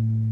you